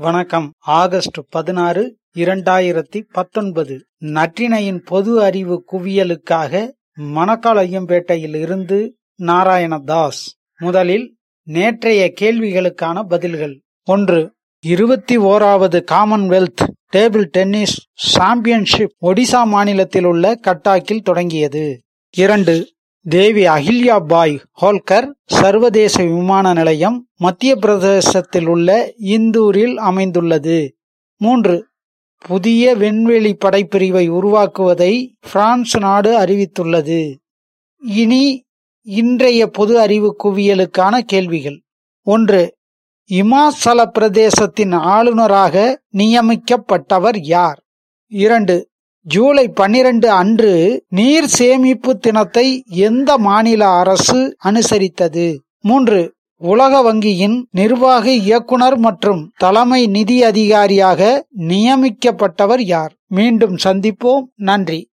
வணக்கம். ஆகஸ்ட் பதினாறு இரண்டாயிரத்தி பத்தொன்பது. நற்றினையின் பொது அறிவு குவியலுக்காக மணக்காளையம்பேட்டையில் இருந்து நாராயணதாஸ். முதலில் நேற்றைய கேள்விகளுக்கான பதில்கள். ஒன்று இருபத்தி ஓராவது commonwealth table tennis championship Odisha மாநிலத்தில் உள்ள கட்டாக்கில் தொடங்கியது. இரண்டு தேவி அகில்யா பாய் ஹோல்கர் சர்வதேச விமான நிலையம் மத்திய பிரதேசத்தில் உள்ள இந்தூரில் அமைந்துள்ளது. மூன்று. புதிய விண்வெளி படைப்பிரிவை உருவாக்குவதை பிரான்ஸ் நாடு அறிவித்துள்ளது. இனி இன்றைய பொது அறிவு குவியலுக்கான கேள்விகள். ஒன்று. இமாச்சல பிரதேசத்தின் ஆளுநராக நியமிக்கப்பட்டவர் யார்? இரண்டு. ஜூலை பன்னிரண்டு அன்று நீர் சேமிப்பு தினத்தை எந்த மாநில அரசு அனுசரித்தது? மூன்று உலக வங்கியின் நிர்வாக இயக்குனர் மற்றும் தலைமை நிதி அதிகாரியாக நியமிக்கப்பட்டவர் யார்? மீண்டும் சந்திப்போம். நன்றி.